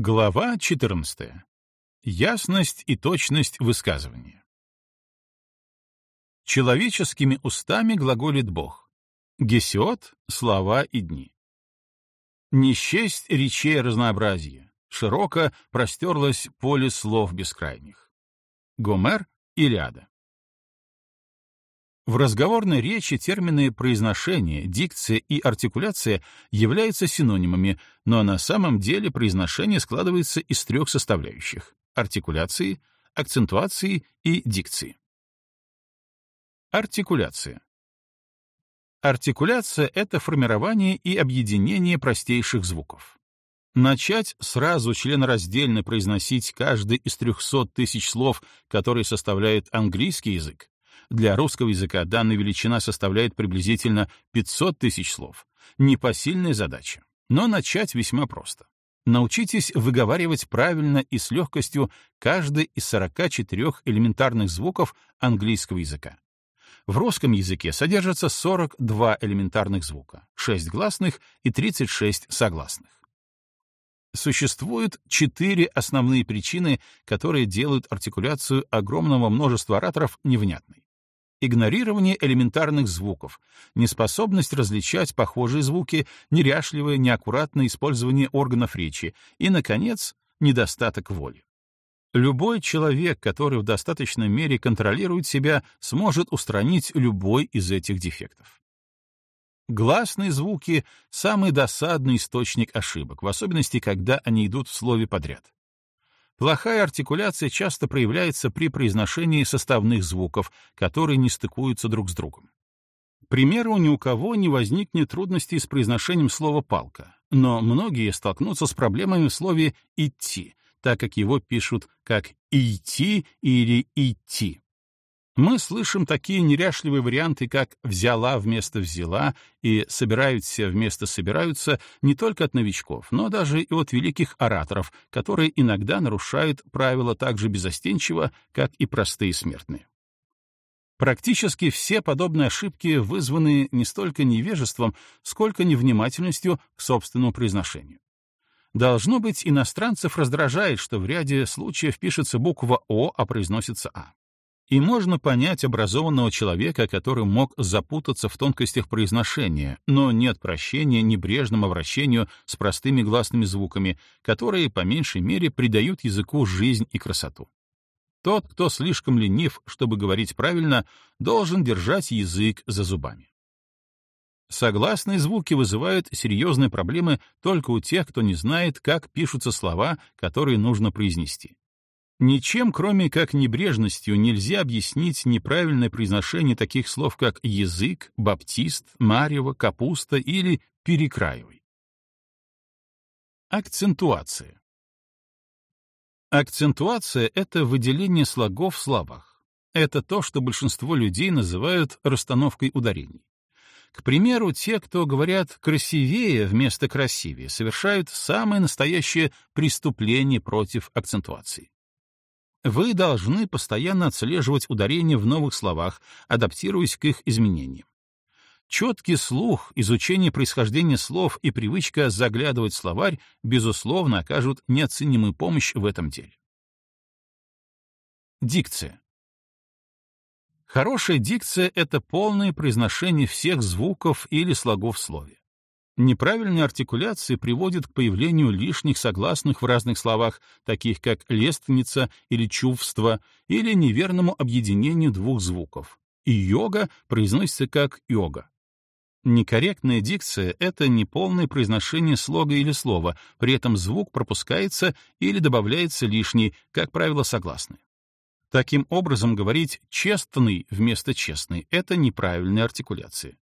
Глава 14. Ясность и точность высказывания. Человеческими устами глаголит Бог. Гесиот — слова и дни. Не счесть речей разнообразия, широко простерлось поле слов бескрайних. Гомер — Илиада. В разговорной речи термины произношение, дикция и артикуляция являются синонимами, но на самом деле произношение складывается из трех составляющих — артикуляции, акцентуации и дикции. Артикуляция. Артикуляция — это формирование и объединение простейших звуков. Начать сразу членораздельно произносить каждый из 300 тысяч слов, которые составляет английский язык, для русского языка данная величина составляет приблизительно 500 тысяч слов. Непосильная задача. Но начать весьма просто. Научитесь выговаривать правильно и с легкостью каждый из 44 элементарных звуков английского языка. В русском языке содержится 42 элементарных звука, 6 гласных и 36 согласных. Существуют четыре основные причины, которые делают артикуляцию огромного множества ораторов невнятной игнорирование элементарных звуков, неспособность различать похожие звуки, неряшливое, неаккуратное использование органов речи и, наконец, недостаток воли. Любой человек, который в достаточной мере контролирует себя, сможет устранить любой из этих дефектов. Гласные звуки — самый досадный источник ошибок, в особенности, когда они идут в слове подряд. Плохая артикуляция часто проявляется при произношении составных звуков, которые не стыкуются друг с другом. К примеру, ни у кого не возникнет трудностей с произношением слова «палка», но многие столкнутся с проблемами в слове «идти», так как его пишут как «идти» или «идти». Мы слышим такие неряшливые варианты, как «взяла» вместо «взяла» и «собираются» вместо «собираются» не только от новичков, но даже и от великих ораторов, которые иногда нарушают правила так же безостенчиво, как и простые смертные. Практически все подобные ошибки вызваны не столько невежеством, сколько невнимательностью к собственному произношению. Должно быть, иностранцев раздражает, что в ряде случаев пишется буква «О», а произносится «А». И можно понять образованного человека, который мог запутаться в тонкостях произношения, но нет прощения небрежному обращению с простыми гласными звуками, которые, по меньшей мере, придают языку жизнь и красоту. Тот, кто слишком ленив, чтобы говорить правильно, должен держать язык за зубами. Согласные звуки вызывают серьезные проблемы только у тех, кто не знает, как пишутся слова, которые нужно произнести. Ничем, кроме как небрежностью, нельзя объяснить неправильное произношение таких слов, как язык, баптист, марево, капуста или перекраивай. Акцентуация. Акцентуация — это выделение слогов в словах. Это то, что большинство людей называют расстановкой ударений. К примеру, те, кто говорят «красивее» вместо «красивее», совершают самое настоящее преступление против акцентуации. Вы должны постоянно отслеживать ударения в новых словах, адаптируясь к их изменениям. Четкий слух, изучение происхождения слов и привычка заглядывать в словарь, безусловно, окажут неоценимую помощь в этом деле. Дикция. Хорошая дикция — это полное произношение всех звуков или слогов в слове. Неправильная артикуляция приводит к появлению лишних согласных в разных словах, таких как лестница или чувство, или неверному объединению двух звуков. И йога произносится как йога. Некорректная дикция — это неполное произношение слога или слова, при этом звук пропускается или добавляется лишний, как правило, согласный. Таким образом, говорить «честный» вместо «честный» — это неправильная артикуляция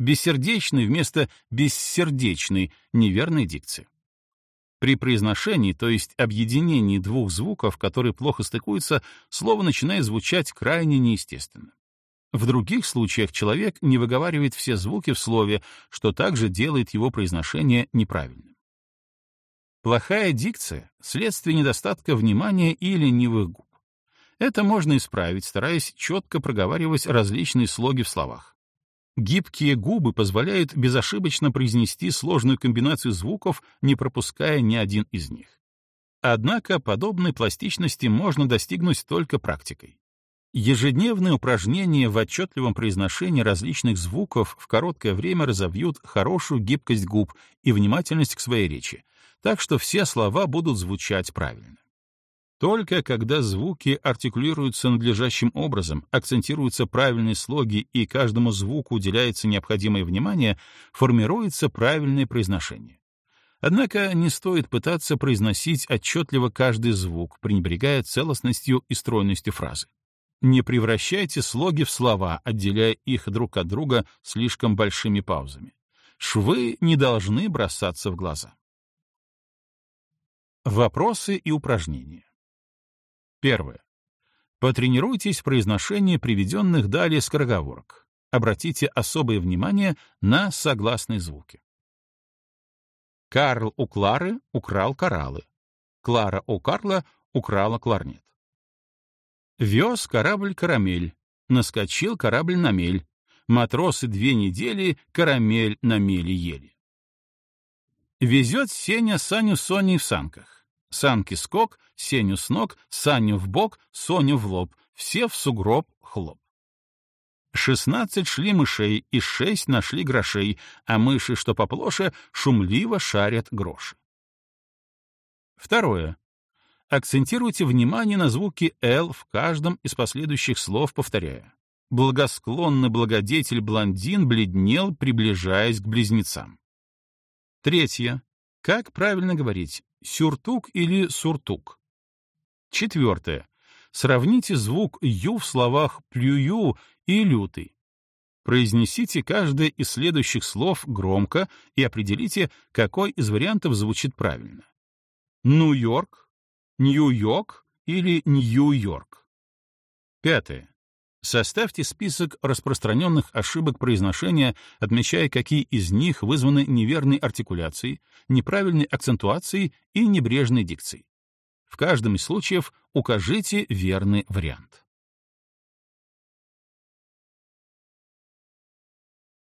бессердечный вместо бессердечной, неверной дикции. При произношении, то есть объединении двух звуков, которые плохо стыкуются, слово начинает звучать крайне неестественно. В других случаях человек не выговаривает все звуки в слове, что также делает его произношение неправильным. Плохая дикция — следствие недостатка внимания и ленивых губ. Это можно исправить, стараясь четко проговаривать различные слоги в словах. Гибкие губы позволяют безошибочно произнести сложную комбинацию звуков, не пропуская ни один из них. Однако подобной пластичности можно достигнуть только практикой. Ежедневные упражнения в отчетливом произношении различных звуков в короткое время разовьют хорошую гибкость губ и внимательность к своей речи, так что все слова будут звучать правильно. Только когда звуки артикулируются надлежащим образом, акцентируются правильные слоги и каждому звуку уделяется необходимое внимание, формируется правильное произношение. Однако не стоит пытаться произносить отчетливо каждый звук, пренебрегая целостностью и стройностью фразы. Не превращайте слоги в слова, отделяя их друг от друга слишком большими паузами. Швы не должны бросаться в глаза. Вопросы и упражнения. Первое. Потренируйтесь в произношении приведенных далее скороговорок. Обратите особое внимание на согласные звуки. Карл у Клары украл кораллы. Клара у Карла украла кларнет. Вез корабль карамель. Наскочил корабль на мель. Матросы две недели карамель на мели ели. Везет Сеня Саню Соней в санках. Санки скок, Сеню с ног, Саню в бок, Соню в лоб. Все в сугроб хлоп. Шестнадцать шли мышей, и шесть нашли грошей, а мыши, что поплоше, шумливо шарят гроши. Второе. Акцентируйте внимание на звуке «л» в каждом из последующих слов, повторяя. Благосклонный благодетель-блондин бледнел, приближаясь к близнецам. Третье. Как правильно говорить, сюртук или суртук? Четвертое. Сравните звук «ю» в словах «плюю» и «лютый». Произнесите каждое из следующих слов громко и определите, какой из вариантов звучит правильно. Нью-Йорк, Нью-Йорк или Нью-Йорк. Пятое. Составьте список распространенных ошибок произношения, отмечая, какие из них вызваны неверной артикуляцией, неправильной акцентуацией и небрежной дикцией. В каждом из случаев укажите верный вариант.